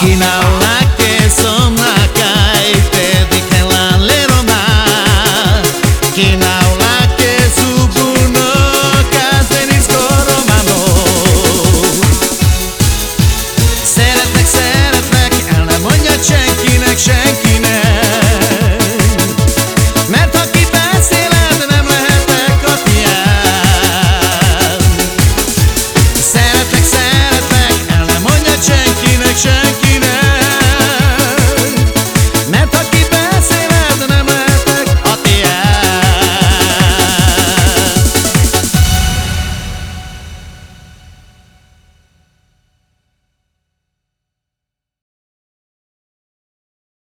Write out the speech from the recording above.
Aquí now.